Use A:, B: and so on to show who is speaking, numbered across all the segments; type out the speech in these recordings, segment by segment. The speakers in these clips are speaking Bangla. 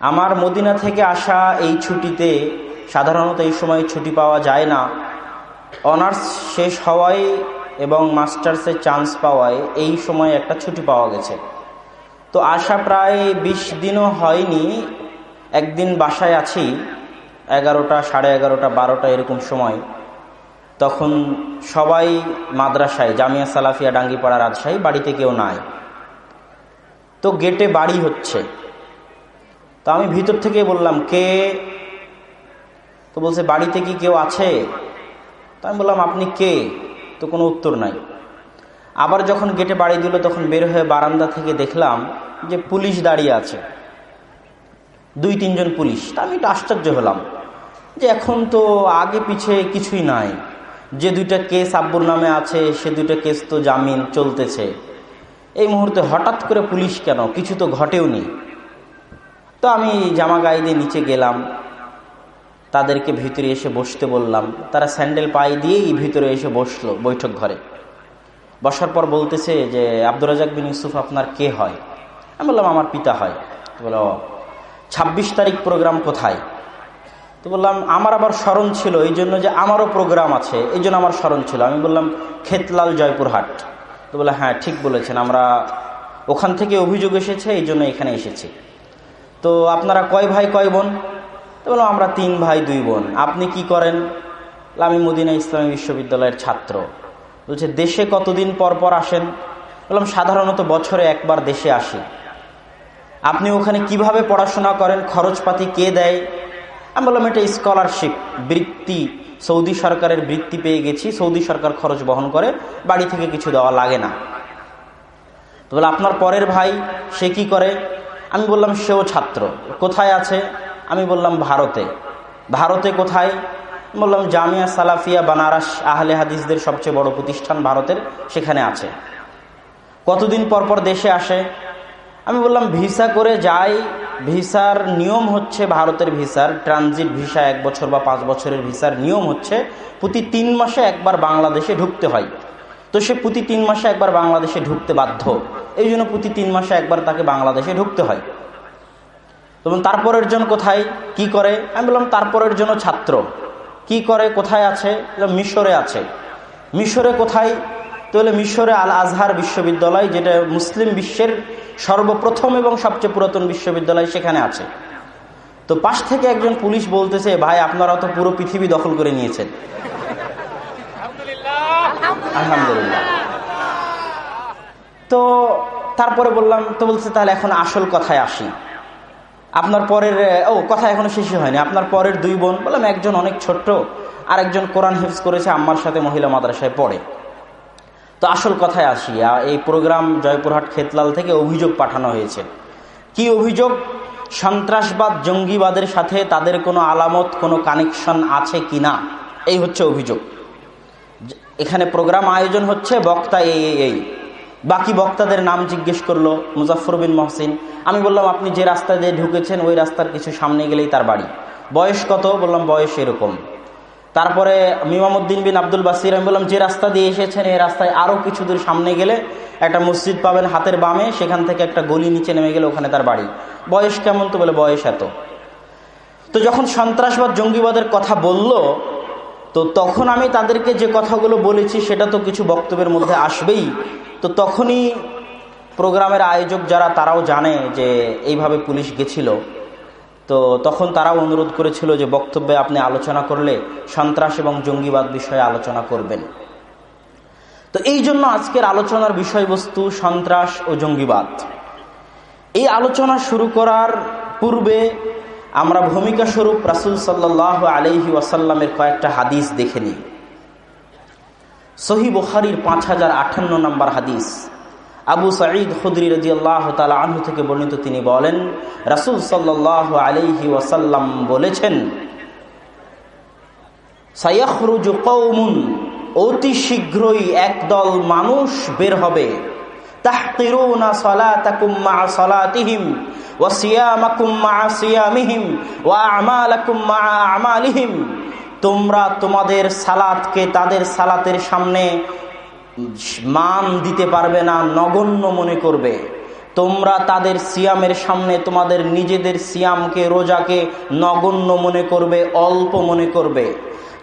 A: আমার মদিনা থেকে আসা এই ছুটিতে সাধারণত এই সময় ছুটি পাওয়া যায় না। অনার্স শেষ হওয়ায় এবং মাস্টার্সের চান্স পাওয়ায় এই সময় একটা ছুটি পাওয়া গেছে। তো আসা প্রায় বিশ দিনও হয়নি। একদিন বাসায় আছি, এগারোটা, সাড়ে এগারোটা, বারোটা এরকম সময়। তখন সবাই মাদ্রাসায়, জামিয়া সালাফিয়া, ডাঙ্গিপাড়া, রাজশাহী বাড়িতে কেউ নাই। তো গেটে বাড়ি হচ্ছে। তো আমি ভিতর থেকে বললাম, কে? তো বলছে, বাড়িতে কি কেউ আছে? তো আমি বললাম, আপনি কে? তো কোনো উত্তর নাই। আবার যখন গেটে বাড়ি দিল, তখন বের হয়ে বারান্দা থেকে দেখলাম যে পুলিশ দাঁড়িয়ে আছে। দুই, তিনজন পুলিশ। তা আমি একটু আশ্চর্য হলাম যে এখন তো আগে পিছে কিছুই নাই। যে দুইটা কেস আব্বুর নামে আছে, সে দুইটা কেস তো জামিন চলতেছে। এই মুহূর্তে হঠাৎ করে পুলিশ কেন? কিছু তো ঘটেও নি তো আমি জামা গায়ে দিয়ে নিচে গেলাম। তাদেরকে ভিতরে এসে বসতে বললাম। তারা স্যান্ডেল পায়ে দিয়েই ভিতরে এসে বসল বৈঠক ঘরে। বসার পর বলতেছে যে, আব্দুর রাজাক বিন ইউসুফ, আপনার কে হয়? আমি বললাম, আমার পিতা হয়। বলো ছাব্বিশ তারিখ প্রোগ্রাম কোথায়? তো বললাম, আমার আবার স্মরণ ছিল, এই জন্য যে আমারও প্রোগ্রাম আছে, এই জন্য আমার স্মরণ ছিল। আমি বললাম, খেতলাল জয়পুরহাট। তো বলে হ্যাঁ ঠিক বলেছেন, আমরা ওখান থেকে অভিযোগ এসেছে, এই জন্য এখানে এসেছি। তো আপনারা কয় ভাই, কয় বোন? তো বললাম, আমরা তিন ভাই, দুই বোন। আপনি কি করেন? আমি মদিনা ইসলামী বিশ্ববিদ্যালয়ের ছাত্র। বলছে, দেশে কতদিন পর পর আসেন? বললাম, সাধারণত বছরে একবার দেশে আসি। আপনি ওখানে কীভাবে পড়াশোনা করেন? খরচপাতি কে দেয়? আমি বললাম, এটা স্কলারশিপ। বৃত্তি, সৌদি সরকারের বৃত্তি পেয়ে গেছি। সৌদি সরকার খরচ বহন করে, বাড়ি থেকে কিছু দেওয়া লাগে না। তো বলে আপনার পরের ভাই, সে কি করে? আমি বললাম, সেও ছাত্র। কোথায় আছে? আমি বললাম, ভারতে। ভারতে কোথায়? বললাম, জামিয়া সালাফিয়া বানারস আহলে হাদিসদের সবচেয়ে বড় প্রতিষ্ঠান ভারতের, সেখানে আছে। কতদিন পর পর দেশে আসে? আমি বললাম, ভিসা করে যাই। ভিসার নিয়ম হচ্ছে ভারতের ভিসার, ট্রানজিট ভিসা এক বছর বা পাঁচ বছরের ভিসার নিয়ম হচ্ছে প্রতি তিন মাসে একবার বাংলাদেশে ঢুকতে হয়। তো সে প্রতি তিন মাসে একবার বাংলাদেশে ঢুকতে বাধ্য। এই জন্য প্রতি তিন মাসে একবার তাকে বাংলাদেশে ঢুকতে হয়। তখন তারপরের জন কোথায় কি করে? আমি বললাম তারপরের জন্য ছাত্র। কি করে কোথায় আছে? মিশরে আছে। মিশরে কোথায়? তাহলে মিশরে আল আজহার বিশ্ববিদ্যালয় যেটা মুসলিম বিশ্বের সর্বপ্রথম এবং সবচেয়ে পুরাতন বিশ্ববিদ্যালয় সেখানে আছে। তো পাশ থেকে একজন পুলিশ বলতেছে ভাই আপনারা তো পুরো পৃথিবী দখল করে নিয়েছেন। আলহামদুলিল্লাহ। তো তারপরে বললাম, তো বলছে তাহলে এখন আসল কথায় আসি। আপনার পরের ও, কথা এখনও শেষই হয়নি। আপনার পরের দুই বোন, বললাম, একজন অনেক ছোট্ট আর একজন কোরআন হিফজ করেছে, আম্মার সাথে মহিলা মাদ্রাসায় পড়ে। তো আসল কথায় আসি এই প্রোগ্রাম জয়পুরহাট খেতলাল থেকে অভিযোগ পাঠানো হয়েছে। কি অভিযোগ? সন্ত্রাসবাদ, জঙ্গিবাদের সাথে তাদের কোনো আলামত, কোনো কানেকশন আছে কি না এই হচ্ছে অভিযোগ। এখানে প্রোগ্রাম আয়োজন হচ্ছে, বক্তা এই এই। বাকি বক্তাদের নাম জিজ্ঞেস করল মুজাফর বিন মহসিন। আমি বললাম, আপনি যে রাস্তা দিয়ে ঢুকেছেন, ওই রাস্তার কিছু সামনে গেলেই তার বাড়ি। বয়স কত? বললাম, বয়স এরকম। তারপরে মিমামুদ্দিন বিন আব্দুল বাসির, আমি বললাম, যে রাস্তা দিয়ে এসেছেন এই রাস্তায় আরও কিছু দূর সামনে গেলে একটা মসজিদ পাবেন হাতের বামে, সেখান থেকে একটা গলি নিচে নেমে গেলে ওখানে তার বাড়ি। বয়স কেমন? তো বলে, বয়স এত। তো যখন সন্ত্রাসবাদ, জঙ্গিবাদের কথা বলল তো তখন আমি তাদেরকে যে কথাগুলো বলেছি, সেটা তো কিছু বক্তব্যের মধ্যে আসবেই। তো তখনই প্রোগ্রামের আয়োজক যারা, তারাও জানে যে এইভাবে পুলিশ গেছিল। তো তখন তারাও অনুরোধ করেছিল যে বক্তব্যে আপনি আলোচনা করলে সন্ত্রাস এবং জঙ্গিবাদ বিষয়ে আলোচনা করবেন। তো এই জন্য আজকের আলোচনার বিষয়বস্তু সন্ত্রাস ও জঙ্গিবাদ। এই আলোচনা শুরু করার পূর্বে আমরা ভূমিকা স্বরূপ রাসুল সাল্লাহ আলহি ওয়াসাল্লামের কয়েকটা হাদিস দেখে নিই। সহি বুখারির পাঁচ হাজার আটান্ন নম্বর হাদিস। আবু সঈদ খুদ্রি রাজি আল্লাহ তালা আনহু থেকে বর্ণিত তিনি বলেন, রাসুল সাল্লাহ আলহি ওয়াসাল্লাম বলেছেন সাইয়াখরুজু অতি শীঘ্রই একদল মানুষ বের হবে। তোমরা তোমাদের সালাতকে তাদের সালাতের সামনে মান দিতে পারবে না, নগণ্য মনে করবে। তোমরা তাদের সিয়ামের সামনে তোমাদের নিজেদের সিয়ামকে, রোজাকে নগণ্য মনে করবে, অল্প মনে করবে।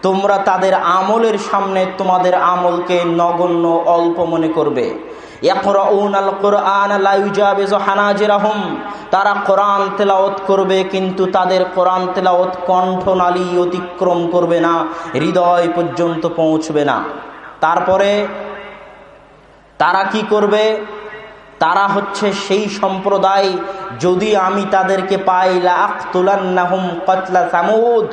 A: তোমরা তাদের আমলের সামনে তোমাদের আমলকে নগণ্য, অল্প মনে করবে। তারা তেলাওত করবে, কিন্তু তাদের কোরআন তেলাওত কণ্ঠনালী অতিক্রম করবে না, হৃদয় পর্যন্ত পৌঁছবে না। তারপরে তারা কি করবে? তারা হচ্ছে সেই সম্প্রদায়, যদি আমি তাদেরকে পাই লাহুম কতলা সামুদ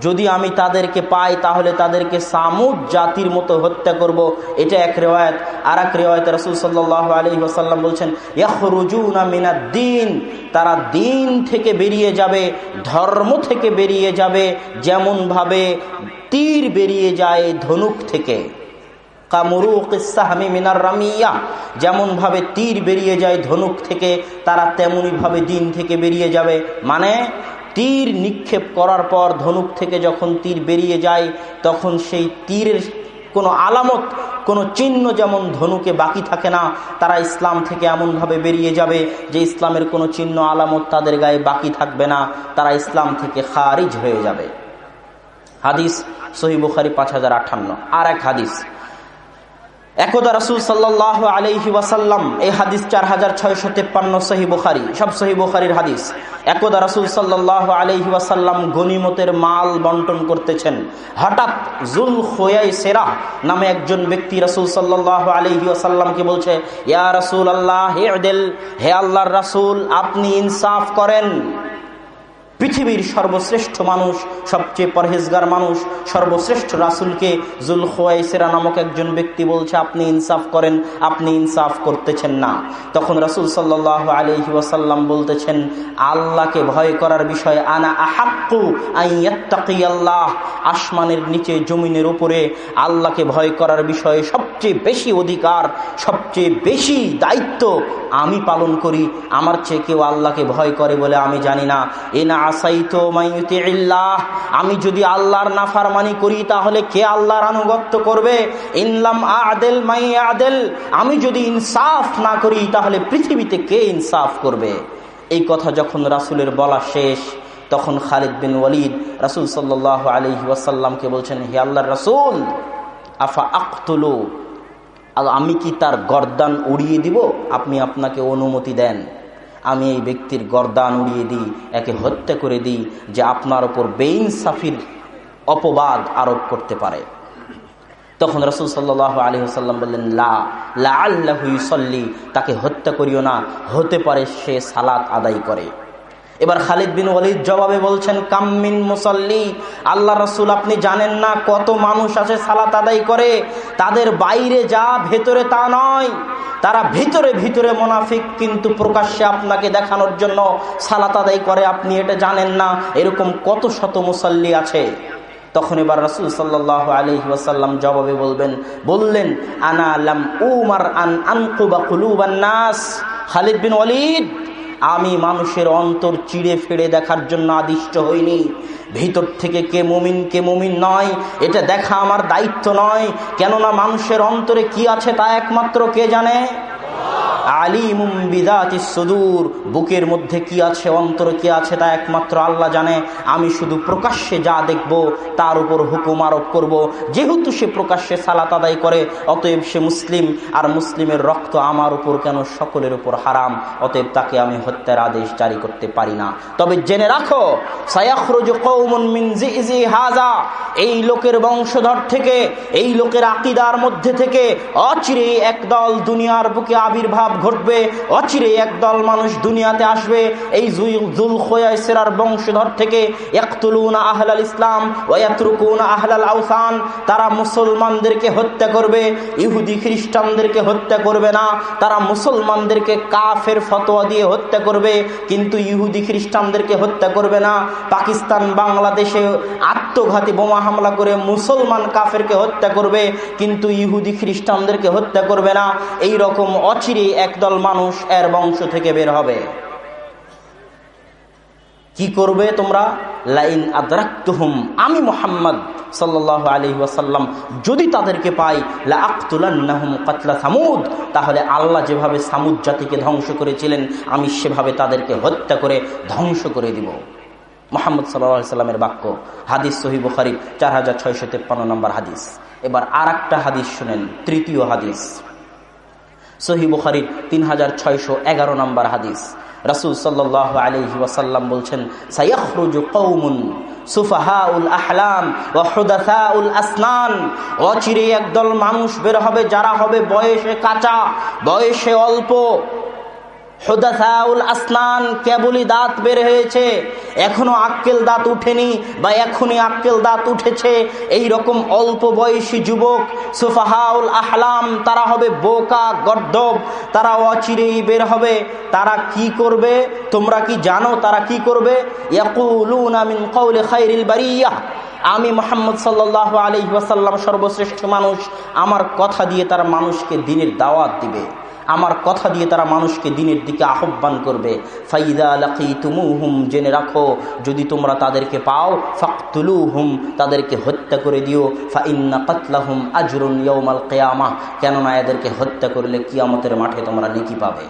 A: যদি আমি তাদেরকে পাই, তাহলে তাদেরকে সামুদ জাতির মতো হত্যা করব। এটা এক রেওয়ায়ত। আর এক রেওয়ায়ত রসুল সাল্লাহ আলী ওসাল্লাম বলছেন ইয়াহরুজুনা মিনা দিন তারা দিন থেকে বেরিয়ে যাবে, ধর্ম থেকে বেরিয়ে যাবে, যেমনভাবে তীর বেরিয়ে যায় ধনুক থেকে। যেমন ভাবে তীর বেরিয়ে যায় ধনুক থেকে, তারা তেমনি ভাবে দিন থেকে বেরিয়ে যাবে। মানে তীর নিক্ষেপ করার পর ধনুক থেকে যখন তীর বেরিয়ে যায়, তখন সেই তীরের কোনো আলামত, কোনো চিহ্ন যেমন ধনুকে বাকি থাকে না, তারা ইসলাম থেকে এমনভাবে বেরিয়ে যাবে যে ইসলামের কোনো চিহ্ন, আলামত তাদের গায়ে বাকি থাকবে না, তারা ইসলাম থেকে খারিজ হয়ে যাবে। হাদিস সহিবুখারি পাঁচ হাজার আটান্ন। আর এক হাদিস। একদা রাসুল সাল্লাহ আলহি ওয়াসাল্লাম এই হাদিস চার হাজার ছয়শো তেপ্পান্ন সহি বুখারি, সব সহি বুখারির হাদিস। একদা রাসুল সাল্লাহ আলহি ওয়াসাল্লাম গনিমতের মাল বন্টন করতেছেন। হঠাৎ জুল খোয়াই সেরা নামে একজন ব্যক্তি রাসুল সাল্লাহ আলহি ওয়াসাল্লামকে বলছে, ইয়া রাসুল আল্লাহ হে আল্লাহর রাসুল, আপনি ইনসাফ করেন। পৃথিবীর সর্বশ্রেষ্ঠ মানুষ, সবচেয়ে পরহেজগার মানুষ, সর্বশ্রেষ্ঠ রাসুলকে জুল খোয়াইসেরা নামক একজন ব্যক্তি বলছে, আপনি ইনসাফ করেন, আপনি ইনসাফ করতেছেন না। তখন রাসুল সাল্লাহ আলহি ওয়াসাল্লাম বলতেছেন, আল্লাহকে ভয় করার বিষয় আনা আহাক্কু আল্লাহ আসমানের নিচে, জমিনের উপরে আল্লাহকে ভয় করার বিষয়ে সবচেয়ে বেশি অধিকার, সবচেয়ে বেশি দায়িত্ব আমি পালন করি। আমার চেয়ে কেউ আল্লাহকে ভয় করে বলে আমি জানি না। এ না আমি যদি আল্লাহর নাফারমানি করি, তাহলে কে আল্লাহর আনুগত্য করবে? ইনলাম আদেল মাই আদেল আমি যদি ইনসাফ না করি, তাহলে পৃথিবীতে কে ইনসাফ করবে? এই কথা যখন রাসুলের বলা শেষ, তখন খালিদ বিন ওয়ালিদ রাসুল সাল্লাহ আলহি ওয়াসাল্লামকে বলছেন, হে আল্লাহ রাসুল, আফা আখতুলু আমি কি তার গরদান উড়িয়ে দিব? আপনি আপনাকে অনুমতি দেন। আমি এই ব্যক্তির গরদান উড়িয়ে দিই, একে হত্যা করে দিই, যে আপনার ওপর বেইনসাফির অপবাদ আরোপ করতে পারে। তখন রসুল সাল্লাহ আলী সাল্লাম বললেন, লা আল্লাহসল্লি তাকে হত্যা করিও না, হতে পারে সে সালাত আদায় করে। এবার খালিদ বিন ওয়ালিদ জবাবে বলছেন কাম্মিন মুসল্লি, আল্লাহ রসুল আপনি জানেন না কত মানুষ আছে সালাত আদায় করে, তাদের বাইরে যা, ভেতরে তা নয়। তারা ভিতরে ভিতরে মোনাফিক, কিন্তু প্রকাশ্যে আপনাকে দেখানোর জন্য সালাত আদায় করে, আপনি এটা জানেন না। এরকম কত শত মুসল্লি আছে। তখন এবার রসুল সাল্লাহ আলহি ওয়াসাল্লাম জবাবে বলবেন, বললেন, আনা আলাম উমার আন আনকুবা কুলুবান খালিদ বিন ওয়ালিদ আমি মানুষের অন্তর চিড়ে ফেড়ে দেখার জন্য আদিষ্ট হইনি। ভিতর থেকে কে মুমিন কে মুমিন নয়, এটা দেখা আমার দায়িত্ব নয়। কেননা মানুষের অন্তরে কি আছে তা একমাত্র কে জানে? আলিমুম বিদাতি সুদূর। বুকের মধ্যে কি আছে, অন্তর কি আছে তা একমাত্র আল্লাহ জানে। আমি শুধু প্রকাশ্যে যা দেখব, তার উপর হুকুম আরোপ করব। যেহেতু সে প্রকাশ্যে সালাত আদায় করে, অতএব সে মুসলিম। আর মুসলিমের রক্ত আমার উপর কেন সকলের উপর হারাম? অতএব তাকে আমি হত্যার আদেশ জারি করতে পারি না। তবে জেনে রাখো হাজা। এই লোকের বংশধর থেকে, এই লোকের আকিদার মধ্যে থেকে অচিরে একদল দুনিয়ার বুকে আবির্ভাব ঘটবে, অচিরে একদল মানুষ দুনিয়াতে আসবে। এই জুল বংশধর থেকে আহলাল ইসলাম আহলাল আউসান তারা মুসলমানদেরকে হত্যা করবে, ইহুদি খ্রিস্টানদেরকে হত্যা করবে না। তারা মুসলমানদেরকে কাফের ফতোয়া দিয়ে হত্যা করবে, কিন্তু ইহুদি খ্রিস্টানদেরকে হত্যা করবে না। পাকিস্তান, বাংলাদেশে আত্মঘাতী বোমা হামলা করে মুসলমান কাফেরকে হত্যা করবে, কিন্তু ইহুদি খ্রিস্টানদেরকে হত্যা করবে না। এই রকম অচিরে একদল মানুষ এর বংশ থেকে বের হবে। কি করবে তোমরা? লাইন আদরাক্তুহুম। আমি মোহাম্মদ সাল্লাহ আলী ওয়াসাল্লাম যদি তাদেরকে পাই লাকুলান্নাহুম কাতলা সামুদ। তাহলে আল্লাহ যেভাবে সামুদ জাতিকে ধ্বংস করেছিলেন, আমি সেভাবে তাদেরকে হত্যা করে ধ্বংস করে দিব। মোহাম্মদ সাল্লাহ সাল্লামের বাক্য, হাদিস সহি বুখারি, চার হাজার ছয়শো তেপ্পান্ন নম্বর হাদিস। এবার আর একটা হাদিস শুনেন, তৃতীয় হাদিস। সহি বুখারির তিন হাজার ছয়শো এগারো নম্বর হাদিস। রাসুল সাল্লাহ আলহি ওয়াসাল্লাম বলছেন সাইয়াখরুজু কৌমুন সুফাহাউল আসনান। একদল মানুষ বের হবে যারা হবে বয়সে কাঁচা, বয়সে অল্প। হোদাসাউল আসনান কেবলই দাঁত বের হয়েছে। আক্কেল দাঁত উঠেনি বা এখনই আক্কেল দাঁত উঠেছে। এই রকম অল্প বয়সী যুবক আহলাম, তারা হবে বোকা তারা অচিরেই বের হবে। তারা কি করবে? তোমরা কি জানো তারা কি করবে? আমি মোহাম্মদ সাল্লাহ আলি সর্বশ্রেষ্ঠ মানুষ। আমার কথা দিয়ে তারা মানুষকে দিনের দাওয়াত দিবে। আমার কথা দিয়ে তারা মানুষকে দিনের দিকে আহ্বান করবে। ফাইদা লাকি তুমু হুম জেনে রাখো, যদি তোমরা তাদেরকে পাও ফাকতুলু হুম তাদেরকে হত্যা করে দিও। ফাইন্না কাতলাহুম আজরুন ইয়ৌমাল কেয়ামা কেননা এদেরকে হত্যা করলে কিয়ামতের মাঠে তোমরা নেকি পাবে।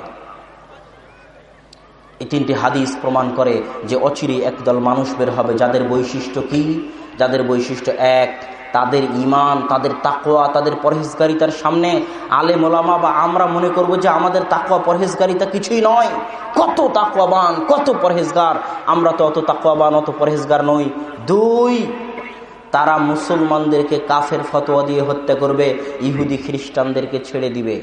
A: এই তিনটি হাদিস প্রমাণ করে যে অচিরে একদল মানুষ বের হবে, যাদের বৈশিষ্ট্য কি? যাদের বৈশিষ্ট্য এক তাদের ইমান তাদের তাকোয়া তাদের পরহেজগারিতার সামনে আলে মোলামা বা আমরা মনে করব যে আমাদের তাকোয়া পরহেজগারিতা কিছুই নয়। কত তাকোয়াবান কত পরহেজগার। আমরা তো অত তাকোয়াবান অত পরহেজগার নই। দুই, তারা মুসলমানদেরকে কাফের ফতোয়া দিয়ে হত্যা করবে, ইহুদি খ্রিস্টানদেরকে ছেড়ে দিবে।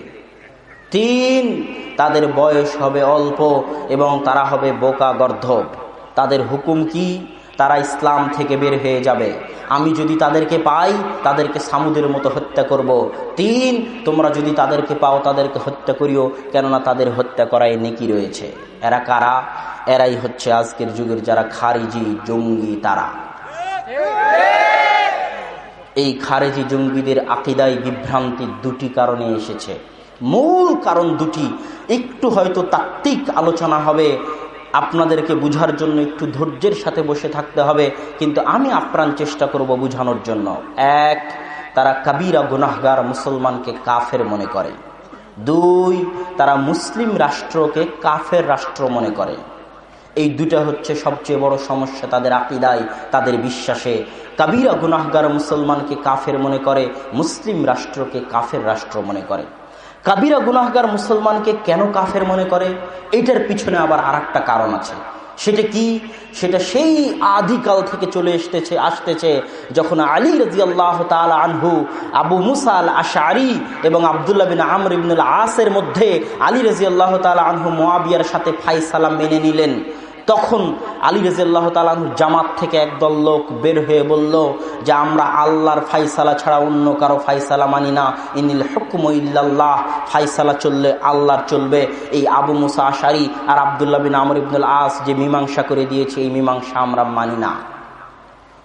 A: তিন, তাদের বয়স হবে অল্প এবং তারা হবে বোকা গর্ধব তাদের হুকুম কি? তারা ইসলাম থেকে বের হয়ে যাবে। আমি যদি তাদেরকে পাই, তাদেরকে সামুদের মতো হত্যা করব। তিন, তোমরা যদি তাদেরকে পাও, তাদেরকে হত্যা করিও, কেননা তাদের হত্যা করায় নেকি রয়েছে। এরা কারা? এরাই হচ্ছে আজকের যুগের যারা খারিজি জঙ্গি তারা। এই খারেজি জঙ্গিদের আকিদায় বিভ্রান্তি দুটি কারণে এসেছে। মূল কারণ দুটি। একটু হয়তো তাত্ত্বিক আলোচনা হবে। আপনাদেরকে বুঝার জন্য একটু ধৈর্যের সাথে বসে থাকতে হবে, কিন্তু আমি আপ্রাণ চেষ্টা করব বুঝানোর জন্য। এক, তারা কাবিরা গুনাহগার মুসলমানকে কাফের মনে করে। দুই, তারা মুসলিম রাষ্ট্রকে কাফের রাষ্ট্র মনে করে। এই দুটা হচ্ছে সবচেয়ে বড় সমস্যা তাদের আকিদায়, তাদের বিশ্বাসে। কাবিরা গুনাহগার মুসলমানকে কাফের মনে করে, মুসলিম রাষ্ট্রকে কাফের রাষ্ট্র মনে করে। কাবিরা গুনাহগার মুসলমানকে কেন কাফের মনে করে? এটার পিছনে আবার আর কারণ আছে। সেটা কি? সেটা সেই আদিকাল থেকে চলে এসতেছে আসতেছে যখন আলী রাজি আল্লাহ আনহু, আবু মুসাল আশারি এবং আবদুল্লাহ বিন আমর ইবনুল আসের মধ্যে আলী রাজি আল্লাহ আনহু মোয়াবিয়ার সাথে ফাইসালাম মেনে নিলেন। তখন আলী রাজিয়াল্লাহ তালান জামাত থেকে একদল লোক বের হয়ে বলল যে, আমরা আল্লাহর ফাইসালা ছাড়া অন্য কারও ফাইসালা মানি না। ইনিল হুকুম ইল্লাল্লাহ। ফাইসালা চললে আল্লাহর চলবে। এই আবু মুসা আশারি আর আবদুল্লাহ বিন আমর ইবনুল আস যে মীমাংসা করে দিয়েছে, এই মীমাংসা আমরা মানি না।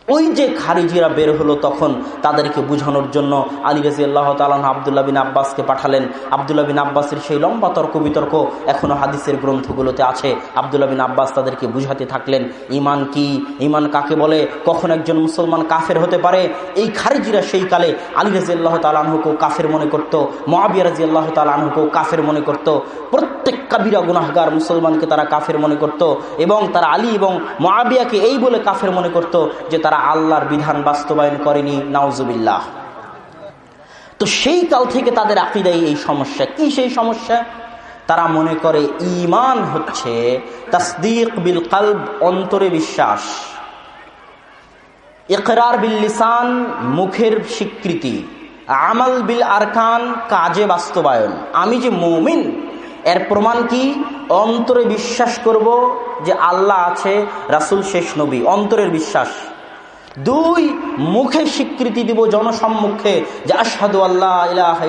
A: ওই যে খারিজিরা বের হলো তখন তাদেরকে বুঝানোর জন্য আলী রাজি আল্লাহ তালন আবদুল্লাহ বিন আব্বাসকে পাঠালেন। আবদুল্লাহ বিন আব্বাসের সেই লম্বা তর্ক বিতর্ক এখনও হাদিসের গ্রন্থগুলোতে আছে। আবদুল্লাহ বিন আব্বাস তাদেরকে বুঝাতে থাকলেন ইমান কি? ইমান কাকে বলে? কখন একজন মুসলমান কাফের হতে পারে? এই খারিজিরা সেই কালে আলী রাজি আল্লাহ তালানহুকেও কাফের মনে করতো মহাবিয়া রাজি আল্লাহ তালানহুকেও কাফের মনে করত। প্রত্যেক কাবিরা গুনাহগার মুসলমানকে তারা কাফের মনে করত এবং তারা আলী এবং মহাবিয়াকে এই বলে কাফের মনে করত যে তারা আল্লাহর বিধান বাস্তবায়ন করেনি, নাউজুবিল্লাহ। তো সেই কাল থেকে তাদের আকিদাই এই সমস্যা। কি সেই সমস্যা? তারা মনে করে ইমান হচ্ছে তাসদিক বিল কালব, অন্তরে বিশ্বাস। ইকরার বিল লিসান, মুখের স্বীকৃতি। আমাল বিল আরকান, কাজে বাস্তবায়ন। আমি যে মৌমিন, এর প্রমাণ কি? অন্তরে বিশ্বাস করব যে আল্লাহ আছে, রাসুল শেষ নবী। অন্তরের বিশ্বাস। দুই মুখে স্বীকৃতি দিব জনসম্মুখে যে আশহাদু আল্লাহ ইলাহ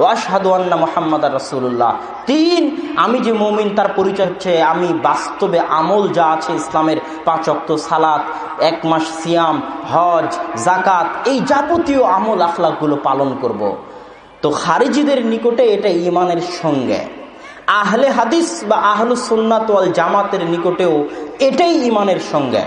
A: ও আশহাদু আল্লাহ মোহাম্মদ রসুল্লাহ তিন, আমি যে মমিন, তার পরিচয় হচ্ছে আমি বাস্তবে আমল যা আছে ইসলামের পাঁচ অক্ত সালাত, এক মাস সিয়াম, হজ জাকাত এই যাবতীয় আমল আখলাকগুলো পালন করব। তো খারিজিদের নিকটে এটা ইমানের সঙ্গে। আহলে হাদিস বা আহলু সুন্নাত ওয়াল জামাতের নিকটেও এটাই ইমানের সংজ্ঞা